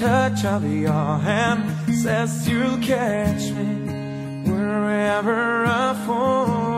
touch of your hand says you'll catch me wherever I fall.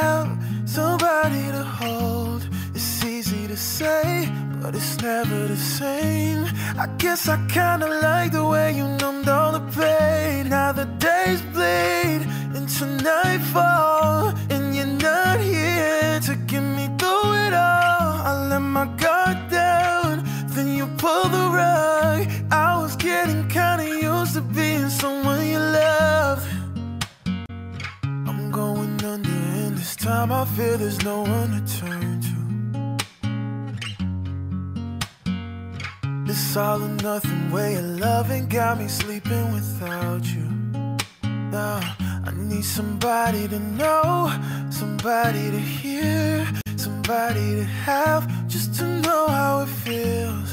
Have, somebody to hold. It's easy to say, but it's never the same. I guess I kinda like the way you numbed all the pain. Now the days bleed into nightfall, and you're not here to get me through it all. I let my guard down, then you pull the time I feel there's no one to turn to. This all or nothing way of loving got me sleeping without you. Now I need somebody to know, somebody to hear, somebody to have, just to know how it feels.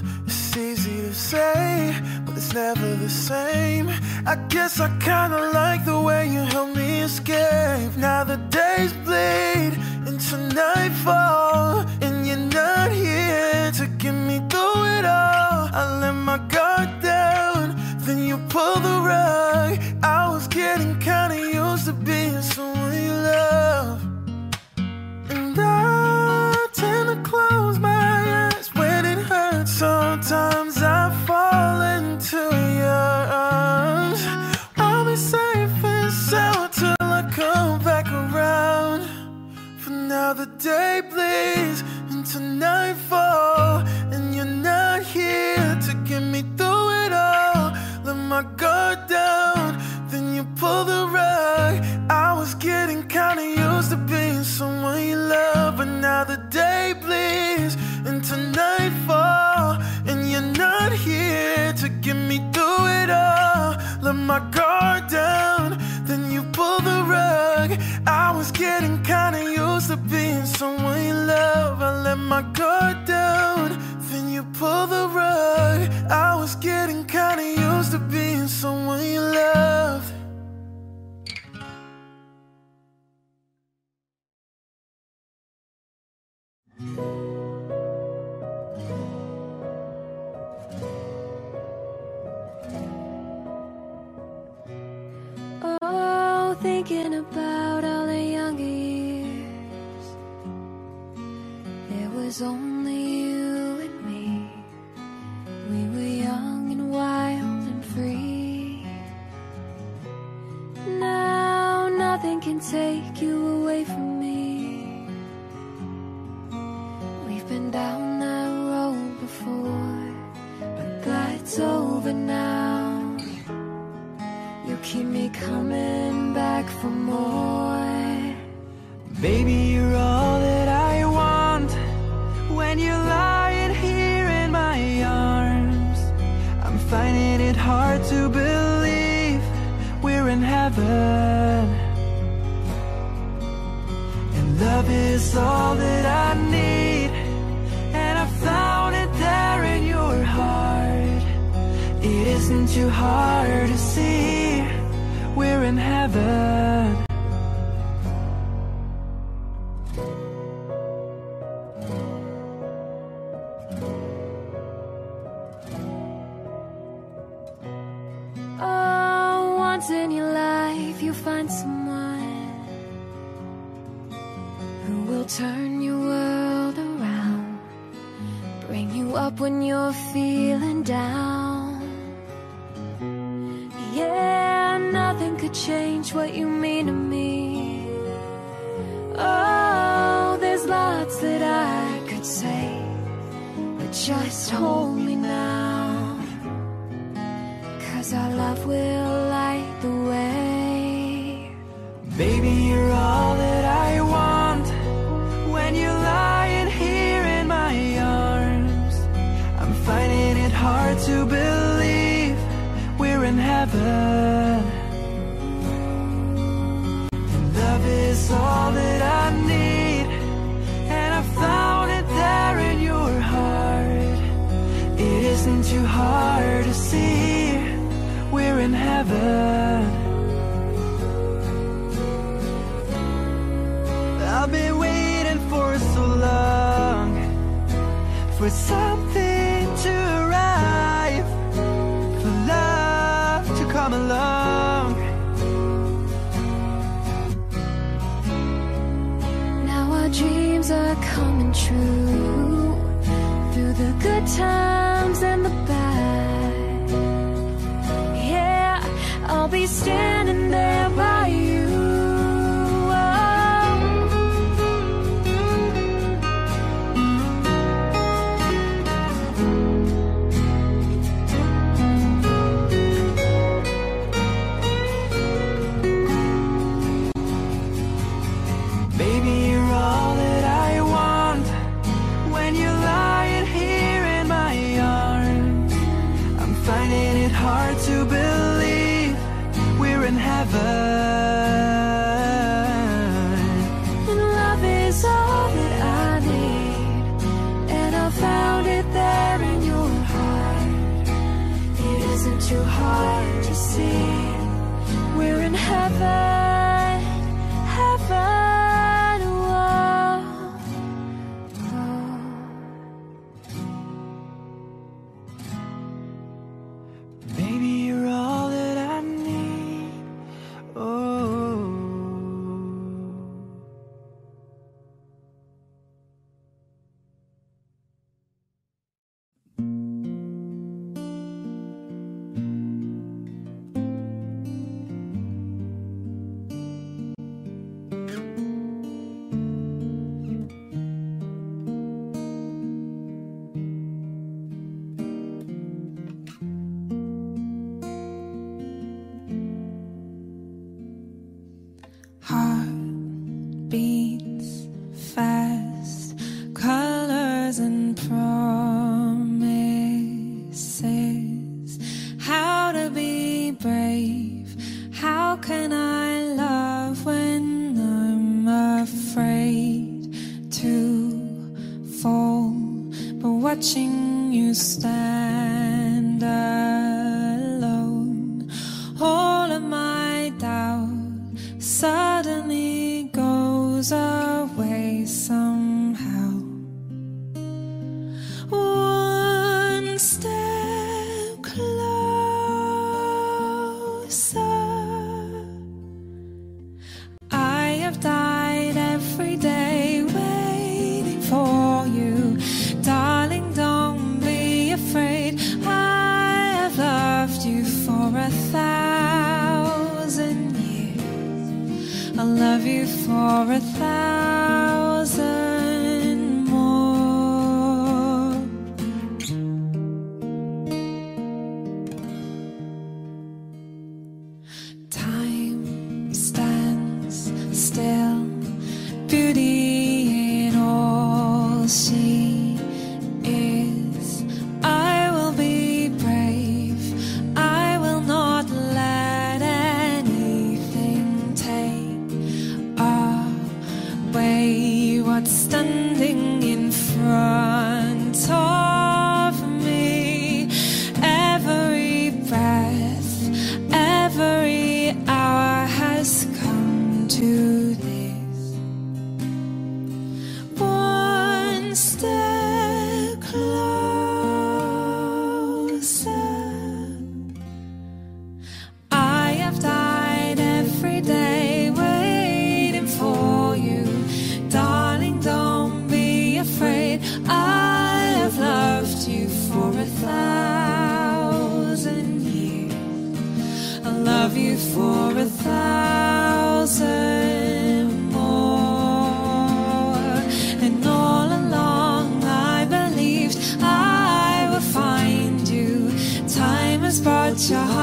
It's easy to say, but it's never the same. I guess I kinda like the way you help me escape. Now the days bleed into nightfall, and you're not here to get me through it all. I let my guard down, then you pull the rug. I was getting Sometimes I fall into your arms. I'll be safe and sound till I come back around. For now, the day bleeds into nightfall, and you're not here to get me through it all. Let my guard down, then you pull the rug. I was getting kinda used to being someone you love, but now the day bleeds. Here to get me through it all. Let my guard down, then you pull the rug. I was getting kinda used to being someone you love. I let my guard down, then you pull the rug. I was getting kinda used to being someone you love. Oh, thinking about all the younger years. It was only you and me. We were young and wild and free. Now nothing can take you away from me. We've been down that road before, but that's over now. Keep me coming back for more. Baby, you're all that I want when you're lying here in my arms. I'm finding it hard to believe we're in heaven. And love is all that I need, and I found it there in your heart. It isn't too hard to see we're in heaven.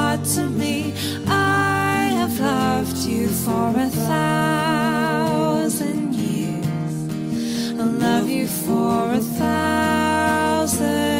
God to me. I have loved you for a thousand years. I'll love you for a thousand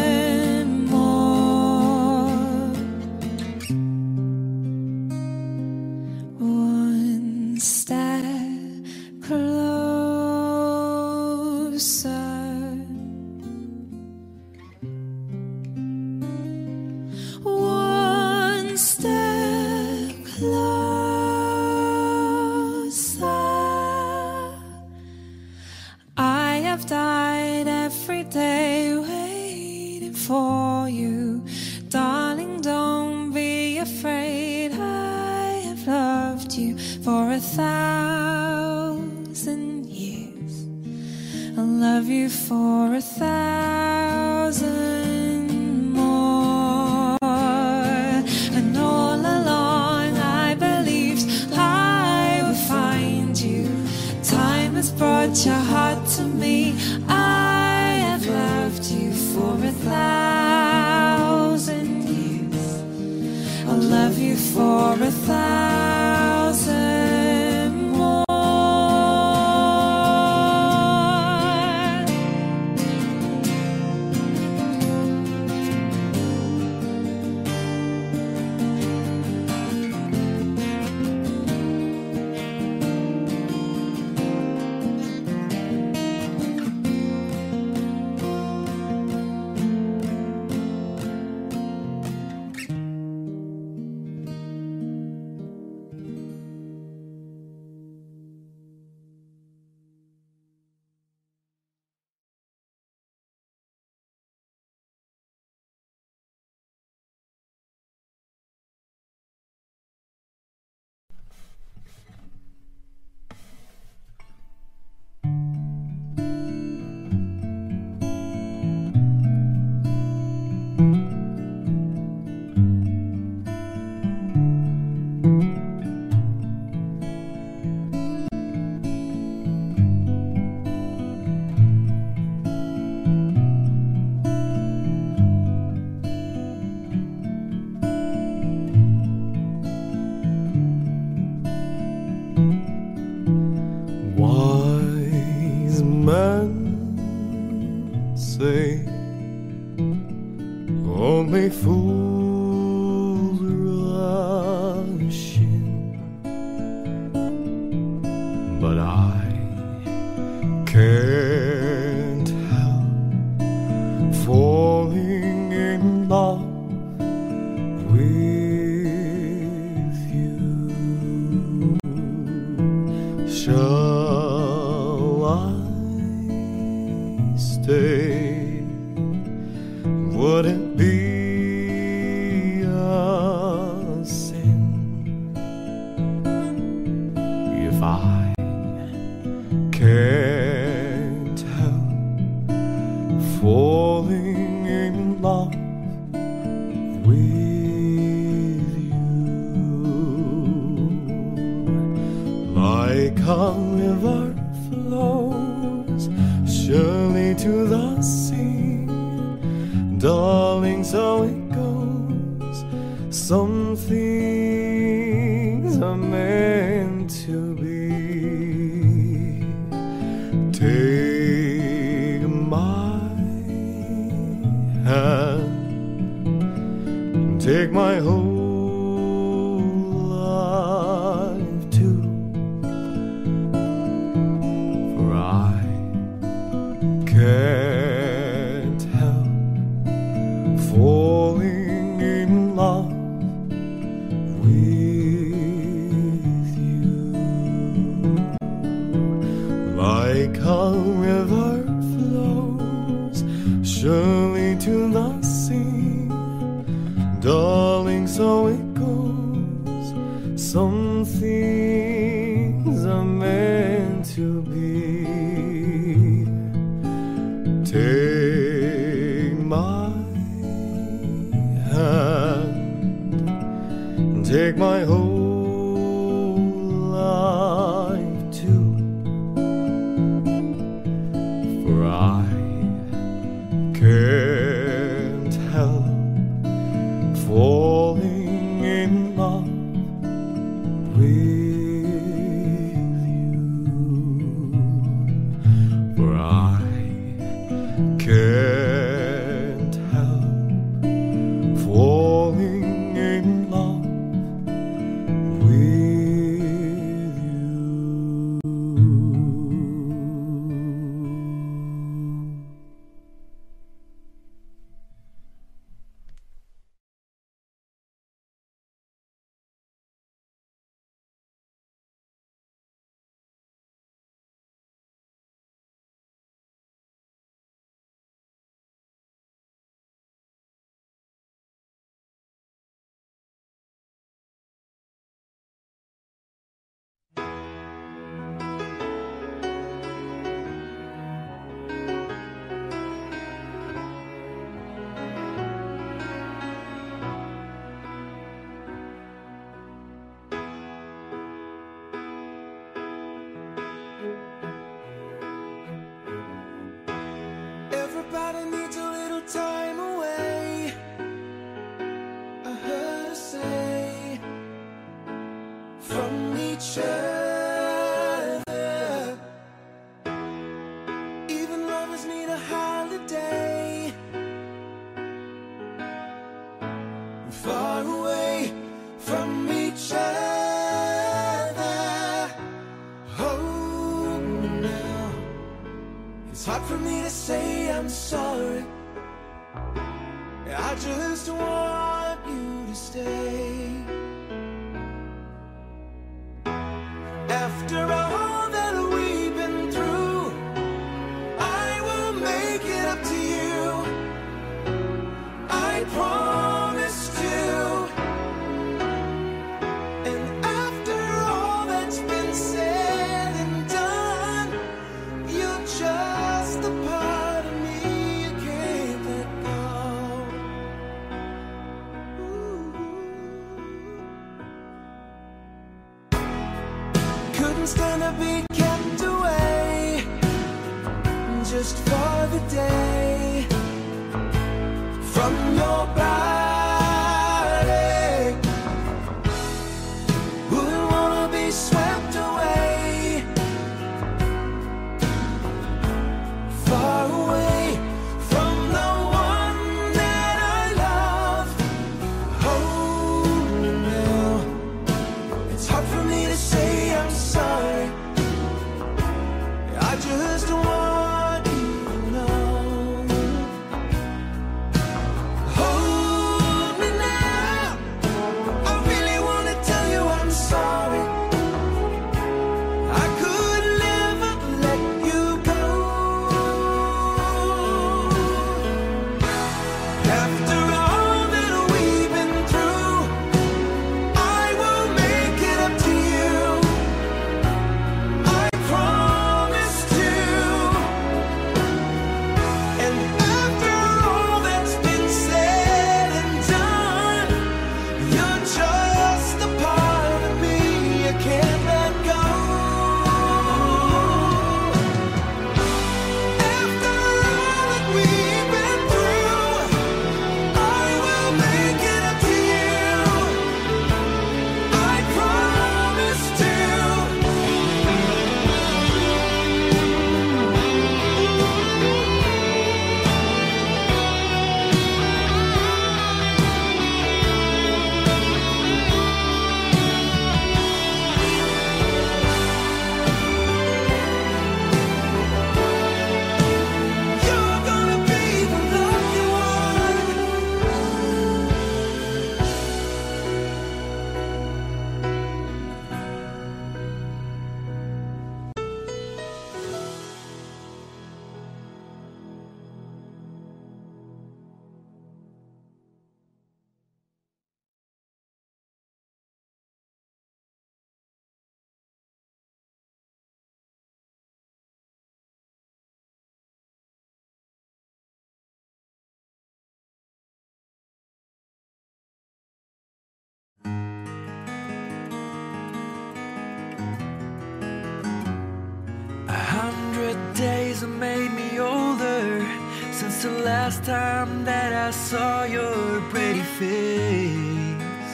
the last time that I saw your pretty face.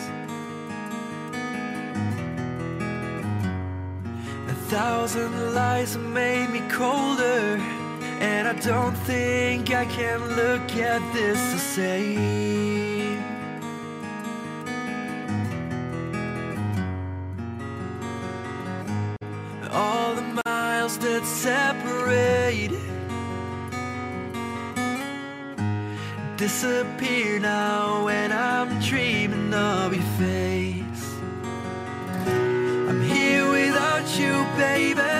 A thousand lies made me colder, and I don't think I can look at this the same. all the miles that separate disappear now when I'm dreaming of your face. I'm here without you, baby,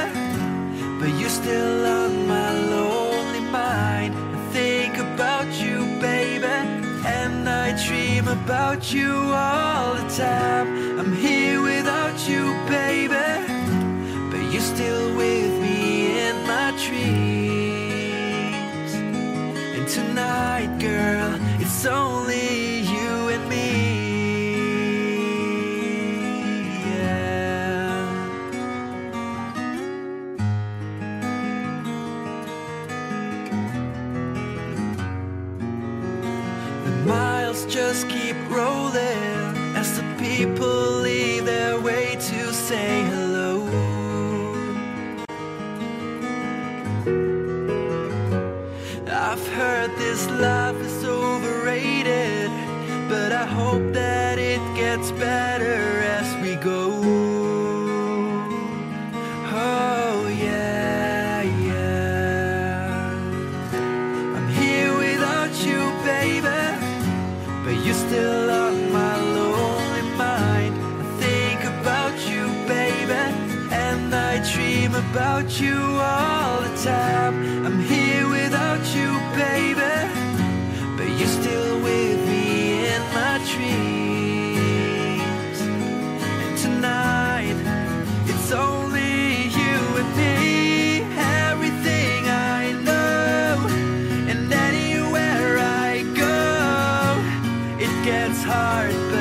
but you're still on my lonely mind. I think about you, baby, and I dream about you all the time. Tonight, girl, it's only gets better as we go. Oh, yeah, yeah. I'm here without you, baby, but you're still on my lonely mind. I think about you, baby, and I dream about you all the time. It gets hard,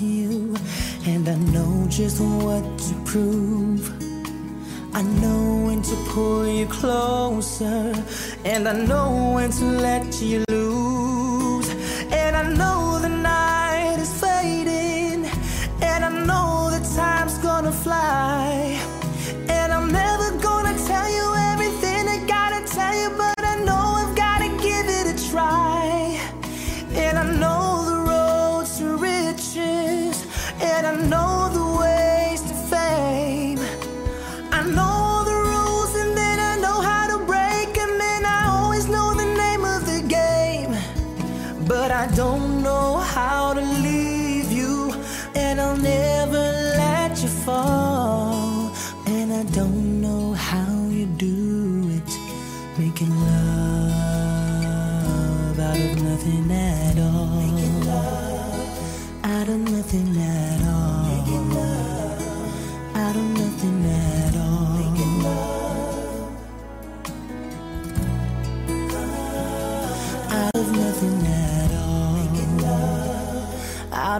you, and I know just what to prove. I know when to pull you closer, and I know when to let you lose. And I know the night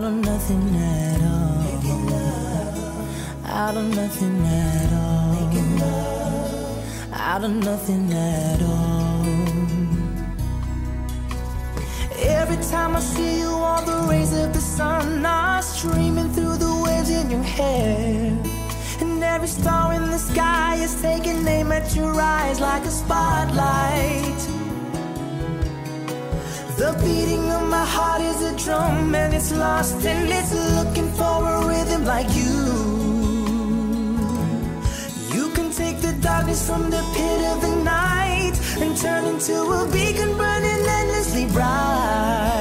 Out of nothing at all. Out of nothing at all. Out of nothing at all. Every time I see you, all the rays of the sun are streaming through the waves in your hair. And every star in the sky is taking aim at your eyes like a spotlight. The beating of my heart is a drum and it's lost and it's looking for a rhythm like you. You can take the darkness from the pit of the night and turn into a beacon burning endlessly bright.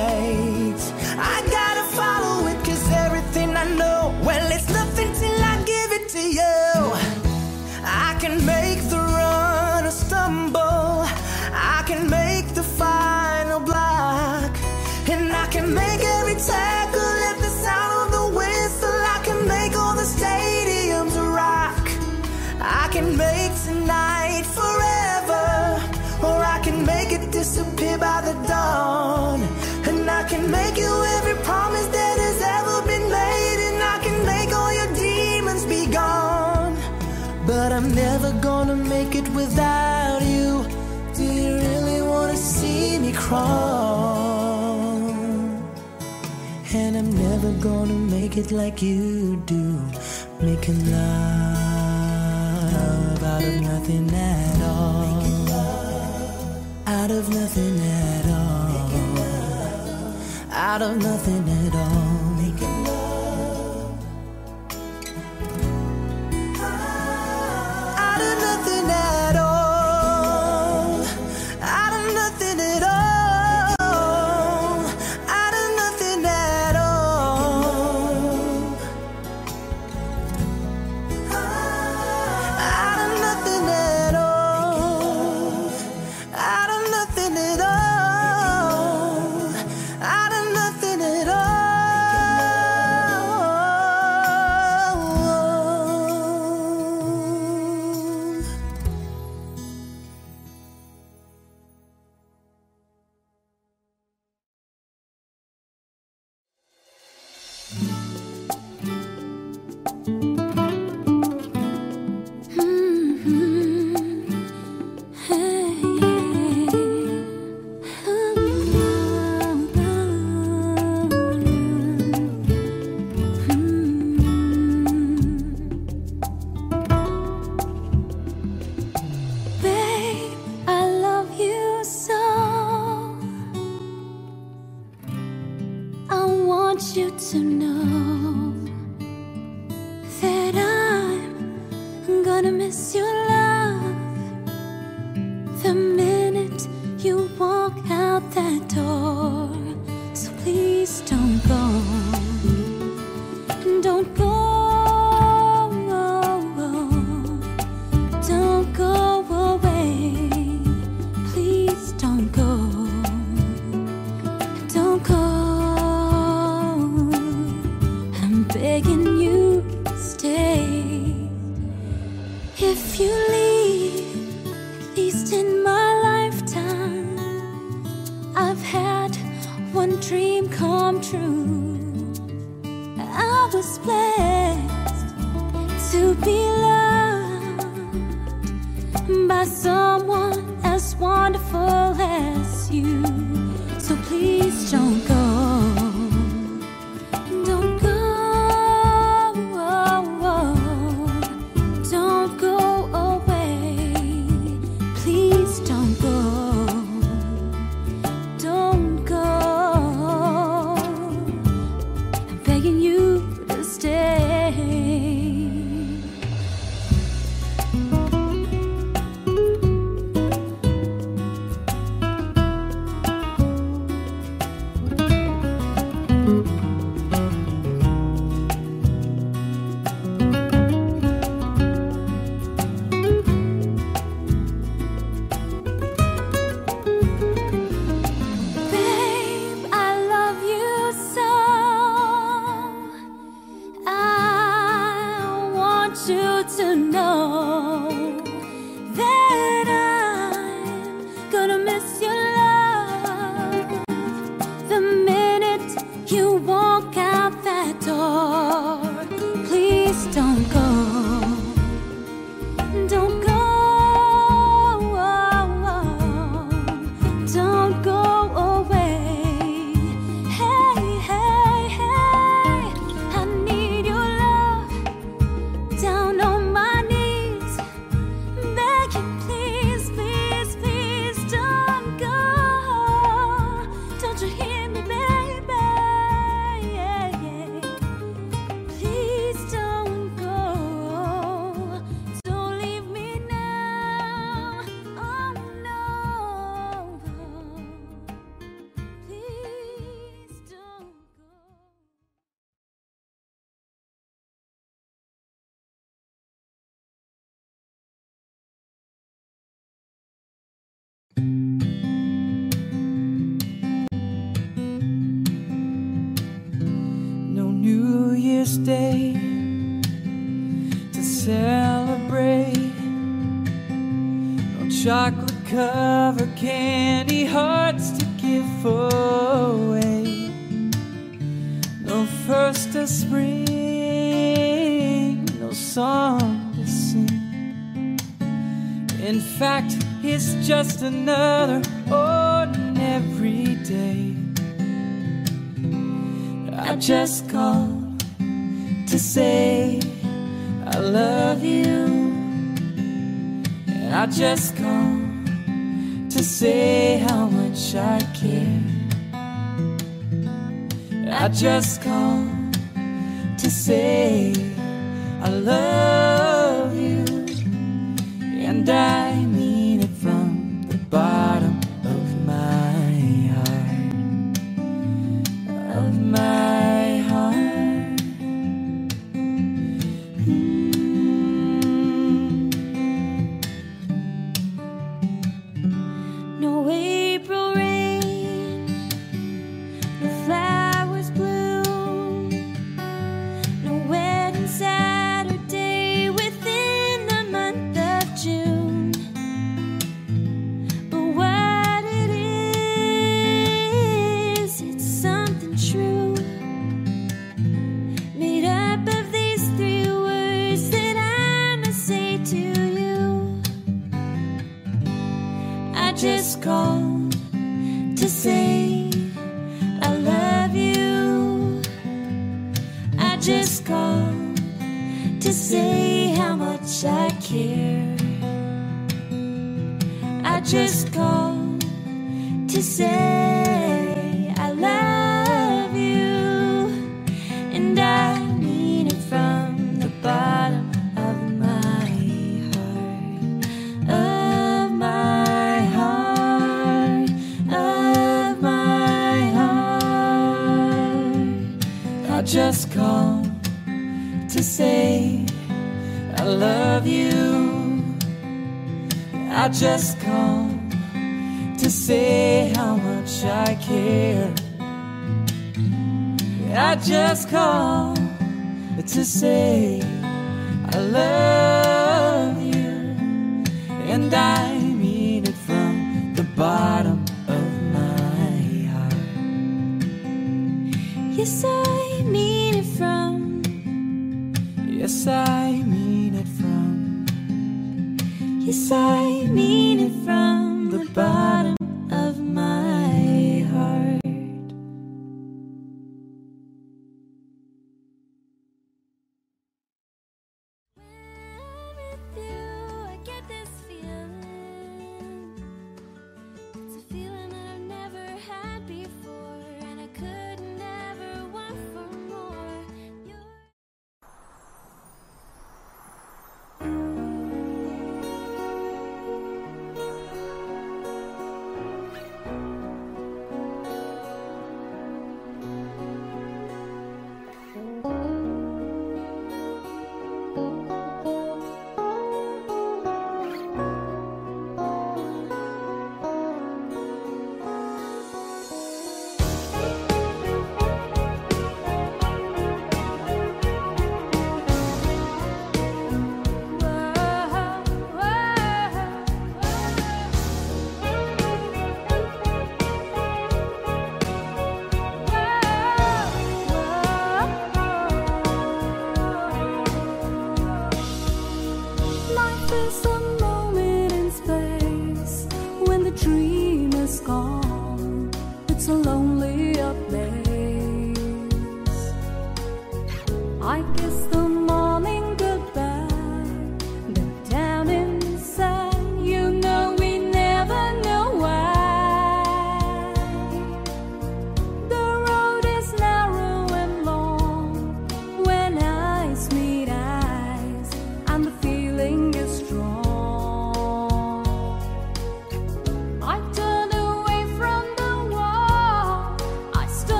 By the dawn. And I can make you every promise that has ever been made, and I can make all your demons be gone. But I'm never gonna make it without you. Do you really wanna see me crawl? And I'm never gonna make it like you do, making love out of nothing at all. Nothing at all. Out of nothing at all.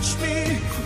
touch me.